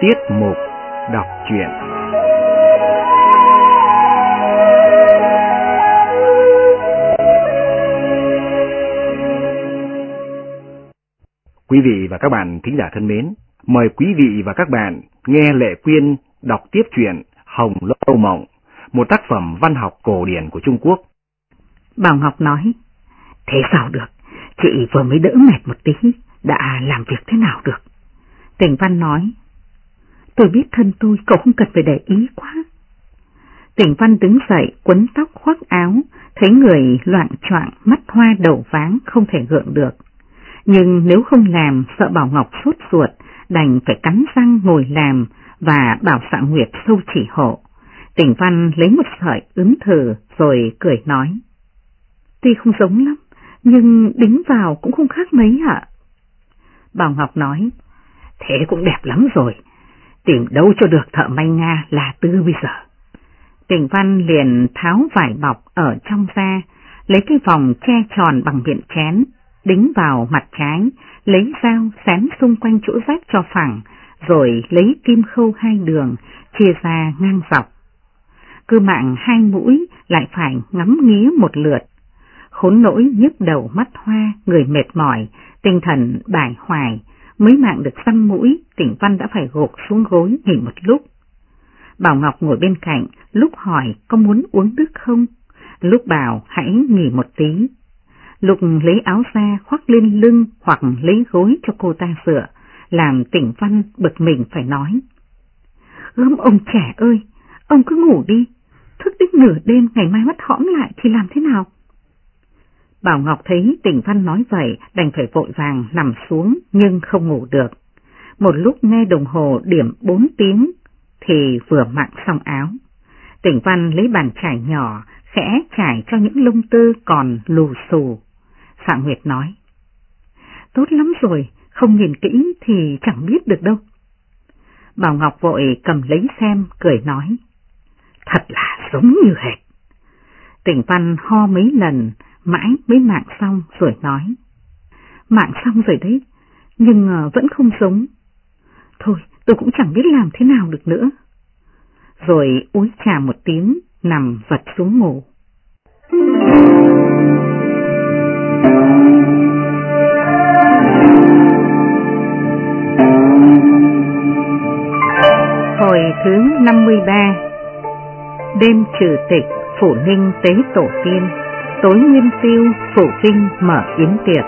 Tiết mục đọc truyện Quý vị và các bạn thính giả thân mến, mời quý vị và các bạn nghe Lệ Quyên đọc tiếp truyện Hồng Lâu Mộng, một tác phẩm văn học cổ điển của Trung Quốc. Bảo Ngọc nói, thế sao được, chị vừa mới đỡ mệt một tí, đã làm việc thế nào được? Tỉnh Văn nói, tôi biết thân tôi, cậu không cần phải để ý quá. Tỉnh Văn đứng dậy, quấn tóc khoác áo, thấy người loạn choạng, mắt hoa đầu váng, không thể gượng được. Nhưng nếu không làm, sợ Bảo Ngọc sốt ruột, đành phải cắn răng ngồi làm và bảo xạ Nguyệt sâu chỉ hộ. Tỉnh Văn lấy một sợi ứng thử rồi cười nói. Tuy không giống lắm, nhưng đính vào cũng không khác mấy ạ. Bảo Ngọc nói, thế cũng đẹp lắm rồi, tìm đâu cho được thợ may Nga là tư bây giờ. Tình Văn liền tháo vải bọc ở trong ra, lấy cái vòng che tròn bằng miệng chén, đính vào mặt trái, lấy dao xén xung quanh chỗ rách cho phẳng, rồi lấy kim khâu hai đường, chia ra ngang dọc. Cư mạng hai mũi lại phải ngắm nghía một lượt. Khốn nỗi nhức đầu mắt hoa, người mệt mỏi, tinh thần bài hoài, mới mạng được xăm mũi, tỉnh văn đã phải gục xuống gối nghỉ một lúc. Bảo Ngọc ngồi bên cạnh, lúc hỏi có muốn uống nước không, lúc bảo hãy nghỉ một tí. Lục lấy áo ra khoác lên lưng hoặc lấy gối cho cô ta dựa, làm tỉnh văn bực mình phải nói. Gớm ông trẻ ơi, ông cứ ngủ đi, thức đến nửa đêm ngày mai mắt hõm lại thì làm thế nào? Bảo Ngọc thấy tỉnh văn nói vậy đành phải vội vàng nằm xuống nhưng không ngủ được. Một lúc nghe đồng hồ điểm 4 tiếng thì vừa mặn xong áo. Tỉnh văn lấy bàn trải nhỏ khẽ trải cho những lông tơ còn lù xù. Phạm Nguyệt nói. Tốt lắm rồi, không nhìn kỹ thì chẳng biết được đâu. Bảo Ngọc vội cầm lấy xem, cười nói. Thật là giống như hệt. Tỉnh Văn ho mấy lần, mãi mới mạng xong rồi nói. Mạng xong rồi đấy, nhưng ờ, vẫn không giống. Thôi, tôi cũng chẳng biết làm thế nào được nữa. Rồi úi trà một tiếng, nằm vật xuống ngủ. Hồi thứ 53 Đêm trừ tịch Phủ Ninh tế tổ tiên Tối nguyên tiêu Phủ Vinh mở yến tiệc.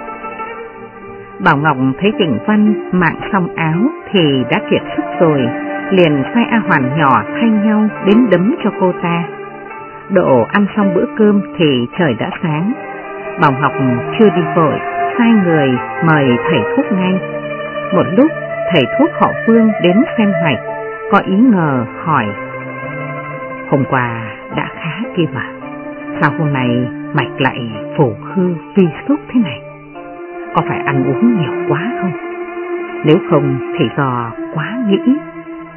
Bảo Ngọc thấy tỉnh Văn mạng xong áo thì đã kiệt sức rồi Liền sai A Hoàn nhỏ thay nhau đến đấm cho cô ta. Độ ăn xong bữa cơm thì trời đã sáng. Bảo Ngọc chưa đi vội Sai người mời thầy thuốc ngay. Một lúc thầy thuốc họ Phương đến xem mạch có ý ngờ hỏi. Hôm qua đã khá kia mà, sao hôm nay mạch lại phổ hư vi sốt thế này? Có phải ăn uống nhiều quá không? Nếu không thì do quá nghĩ,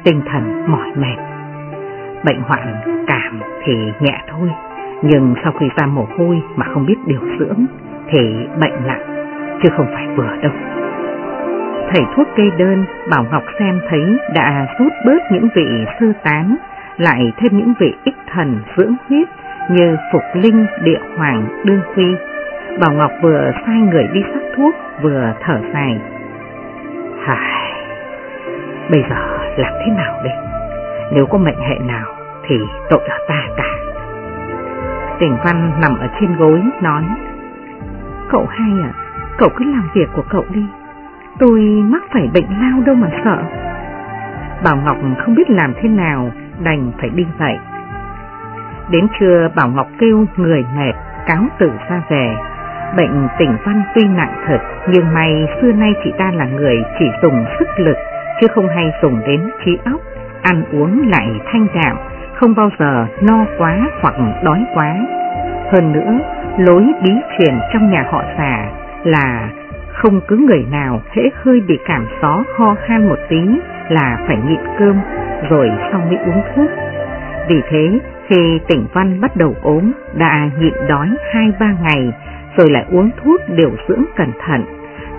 tinh thần mỏi mệt. Bệnh hoạn cảm thì nhẹ thôi, nhưng sau khi ra mồ hôi mà không biết điều dưỡng thì bệnh nặng, chứ không phải vừa đâu. Thầy thuốc kê đơn, Bảo Ngọc xem thấy đã rút bớt những vị sư tán, lại thêm những vị ích thần dưỡng huyết như Phục Linh, Địa Hoàng, Đương Quy. Bảo Ngọc vừa sai người đi sắc thuốc, vừa thở dài. Hài, bây giờ làm thế nào đây? Nếu có mệnh hệ nào thì tội ở ta cả. Tỉnh Văn nằm ở trên gối nói, Cậu hai à, cậu cứ làm việc của cậu đi Tôi mắc phải bệnh lao đâu mà sợ. Bảo Ngọc không biết làm thế nào, đành phải đi vậy. Đến trưa Bảo Ngọc kêu người mệt, cáo tử ra về. Bệnh tỉnh văn tuy nặng thật, nhưng may xưa nay chị ta là người chỉ dùng sức lực, chứ không hay dùng đến trí óc, ăn uống lại thanh đạm, không bao giờ no quá hoặc đói quá. Hơn nữa, lối bí truyền trong nhà họ xà là không cứ người nào hễ hơi bị cảm gió ho khan một tí là phải nhịn cơm rồi sau mới uống thuốc. Vì thế, khi tỉnh Văn bắt đầu ốm, đã nhịn đói 2-3 ngày rồi lại uống thuốc điều dưỡng cẩn thận,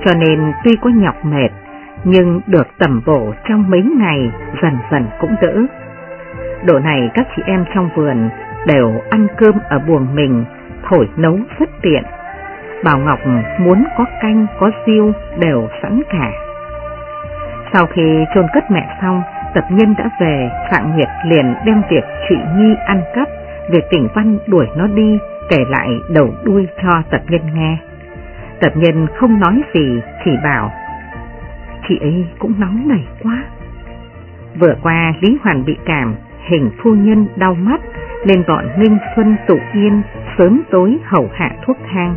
cho nên tuy có nhọc mệt, nhưng được tẩm bổ trong mấy ngày dần dần cũng đỡ. Độ này các chị em trong vườn đều ăn cơm ở buồng mình, thổi nấu rất tiện. Bảo Ngọc muốn có canh, có riêu đều sẵn cả. Sau khi chôn cất mẹ xong, tập nhân đã về, Phạm Nguyệt liền đem việc Trụy Nhi ăn cắp, việc tỉnh Văn đuổi nó đi, kể lại đầu đuôi cho tập nhân nghe. Tập nhân không nói gì, chỉ bảo, chị ấy cũng nóng nảy quá. Vừa qua Lý Hoàn bị cảm, hình phu nhân đau mắt, nên bọn Minh Xuân tụ yên, sớm tối hầu hạ thuốc thang.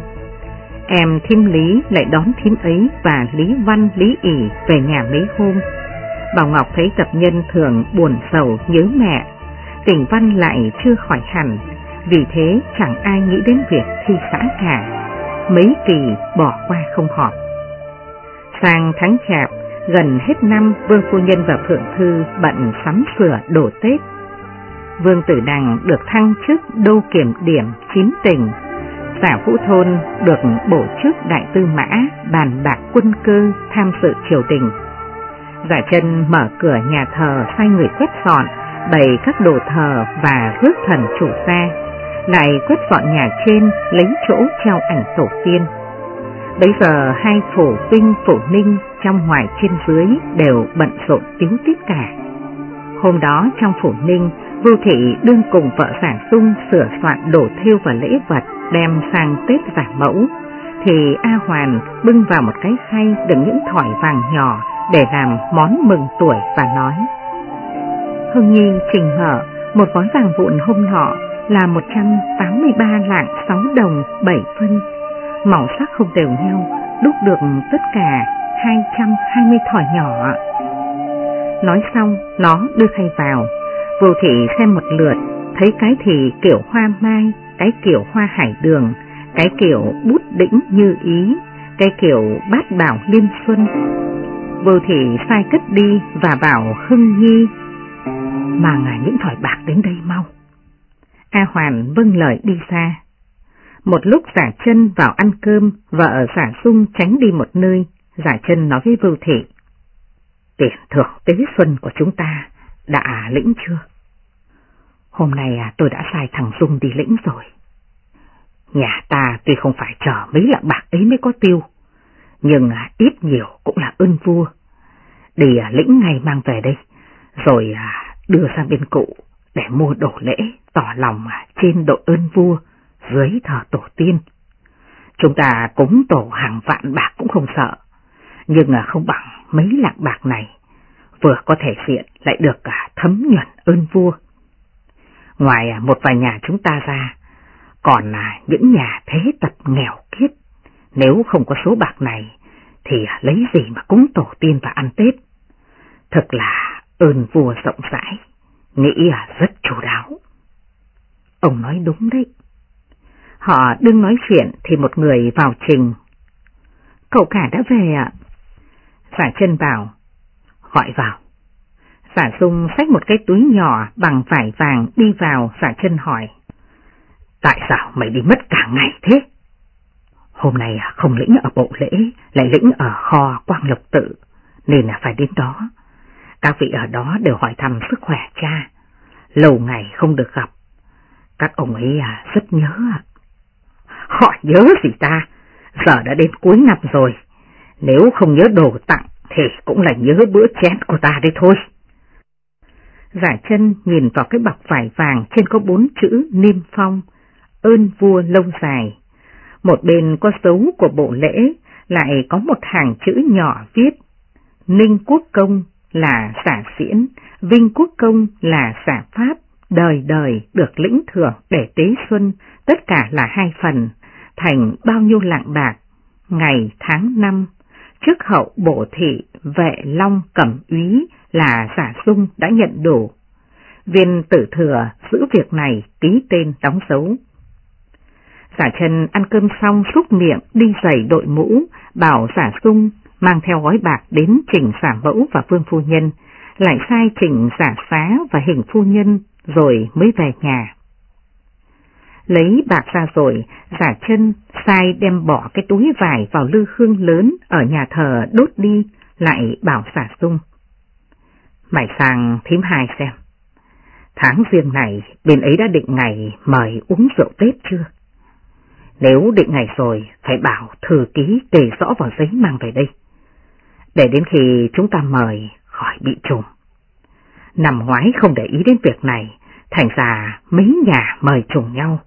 Em Thêm Lý lại đón thím ấy và Lý Văn Lý ỉ về nhà mấy hôm. Bảo Ngọc thấy tập nhân thường buồn sầu nhớ mẹ, tình Văn lại chưa khỏi hẳn, vì thế chẳng ai nghĩ đến việc thi xã cả. Mấy kỳ bỏ qua không họp. Sang tháng chạp, gần hết năm Vương Phu Nhân và Phượng Thư bận sắm sửa đổ Tết. Vương Tử Đằng được thăng chức đô kiểm điểm chín tỉnh Giả Vũ Thôn được bổ chức đại tư mã bàn bạc quân cơ tham sự triều đình. Giả chân mở cửa nhà thờ sai người quét dọn, bày các đồ thờ và rước thần chủ ra, lại quét dọn nhà trên lấy chỗ treo ảnh tổ tiên. Bây giờ hai phổ vinh phổ ninh trong ngoài trên dưới đều bận rộn tiếng tiết cả. Hôm đó trong phủ ninh, Vưu Thị đương cùng vợ giả sung sửa soạn đồ thêu và lễ vật đem sang Tết giả mẫu, thì A Hoàn bưng vào một cái khay đựng những thỏi vàng nhỏ để làm món mừng tuổi và nói. Hưng Nhi trình mở một gói vàng vụn hôm nọ là 183 lạng 6 đồng 7 phân, màu sắc không đều nhau, đúc được tất cả 220 thỏi nhỏ. Nói xong, nó đưa khay vào, vô thị xem một lượt, thấy cái thì kiểu hoa mai, cái kiểu hoa hải đường, cái kiểu bút đỉnh như ý, cái kiểu bát bảo liên xuân. Vô thị sai cất đi và bảo Hưng Nhi mang những thỏi bạc đến đây mau. A Hoàn vâng lời đi xa. Một lúc giả chân vào ăn cơm, vợ giả sung tránh đi một nơi, giả chân nói với Vô Thị. Tiền thưởng tế xuân của chúng ta đã lĩnh chưa? Hôm nay à, tôi đã sai thằng Dung đi lĩnh rồi. Nhà ta tuy không phải chờ mấy lạng bạc ấy mới có tiêu, nhưng ít nhiều cũng là ơn vua. Đi à, lĩnh ngay mang về đây, rồi à, đưa sang bên cụ để mua đổ lễ tỏ lòng à, trên độ ơn vua dưới thờ tổ tiên. Chúng ta cúng tổ hàng vạn bạc cũng không sợ, nhưng không bằng mấy lạng bạc này, vừa có thể hiện lại được thấm nhuận ơn vua. Ngoài một vài nhà chúng ta ra, còn là những nhà thế tập nghèo kiết, nếu không có số bạc này thì lấy gì mà cúng tổ tiên và ăn Tết. Thật là ơn vua rộng rãi, nghĩ rất chủ đáo. Ông nói đúng đấy. Họ đừng nói chuyện thì một người vào trình. Cậu cả đã về ạ. Giả chân bảo, gọi vào. Giả dung xách một cái túi nhỏ bằng vải vàng đi vào, giả chân hỏi. Tại sao mày đi mất cả ngày thế? Hôm nay không lĩnh ở bộ lễ, lại lĩnh ở kho quang lộc tự, nên là phải đến đó. Các vị ở đó đều hỏi thăm sức khỏe cha. Lâu ngày không được gặp. Các ông ấy à, rất nhớ. Họ nhớ gì ta? Giờ đã đến cuối năm rồi. Nếu không nhớ đồ tặng thì cũng là nhớ bữa chén của ta đây thôi. Giả chân nhìn vào cái bọc vải vàng trên có bốn chữ niêm phong, ơn vua lâu dài. Một bên có dấu của bộ lễ, lại có một hàng chữ nhỏ viết Ninh Quốc Công là giả diễn, Vinh Quốc Công là giả pháp, đời đời được lĩnh thưởng để tế xuân, tất cả là hai phần, thành bao nhiêu lạng bạc, ngày tháng năm, trước hậu bộ thị vệ long cẩm úy là giả sung đã nhận đủ. Viên tử thừa giữ việc này ký tên đóng dấu. Giả chân ăn cơm xong xúc miệng đi giày đội mũ, bảo giả sung mang theo gói bạc đến trình giả mẫu và vương phu nhân, lại sai trình giả xá và hình phu nhân rồi mới về nhà. Lấy bạc ra rồi, giả chân sai đem bỏ cái túi vải vào lư hương lớn ở nhà thờ đốt đi, lại bảo giả sung. Mày sang thím hai xem. Tháng riêng này bên ấy đã định ngày mời uống rượu Tết chưa? Nếu định ngày rồi phải bảo thư ký kề rõ vào giấy mang về đây. Để đến khi chúng ta mời khỏi bị trùng. Năm ngoái không để ý đến việc này, thành ra mấy nhà mời trùng nhau.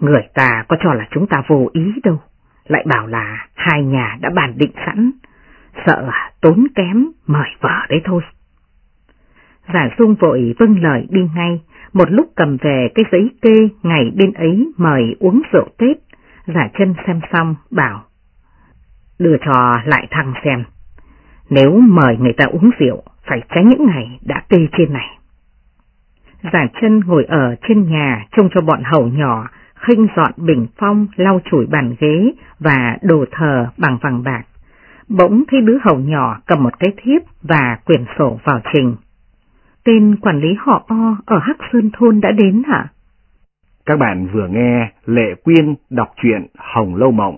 Người ta có cho là chúng ta vô ý đâu, lại bảo là hai nhà đã bàn định sẵn, sợ tốn kém mời vợ đấy thôi. Giả Dung vội vâng lời đi ngay, một lúc cầm về cái giấy kê ngày bên ấy mời uống rượu Tết, giả chân xem xong bảo, đưa cho lại thằng xem, nếu mời người ta uống rượu phải tránh những ngày đã kê trên này. Giả chân ngồi ở trên nhà trông cho bọn hầu nhỏ, khinh dọn bình phong, lau chùi bàn ghế và đồ thờ bằng vàng bạc. Bỗng thấy đứa hầu nhỏ cầm một cái thiếp và quyển sổ vào trình. Tên quản lý họ O ở Hắc Sơn Thôn đã đến hả? Các bạn vừa nghe Lệ Quyên đọc truyện Hồng Lâu Mộng,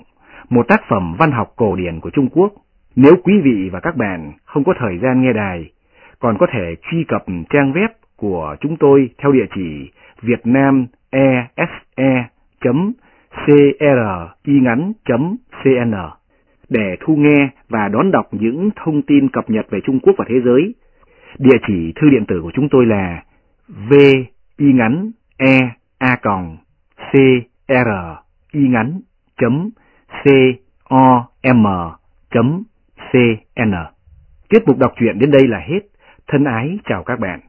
một tác phẩm văn học cổ điển của Trung Quốc. Nếu quý vị và các bạn không có thời gian nghe đài, còn có thể truy cập trang web của chúng tôi theo địa chỉ vietnamese.cringắn.cn để thu nghe và đón đọc những thông tin cập nhật về Trung Quốc và thế giới. Địa chỉ thư điện tử của chúng tôi là v y ngắn e a còng c r y ngắn chấm c o m chấm c n Tiết mục đọc truyện đến đây là hết. Thân ái chào các bạn.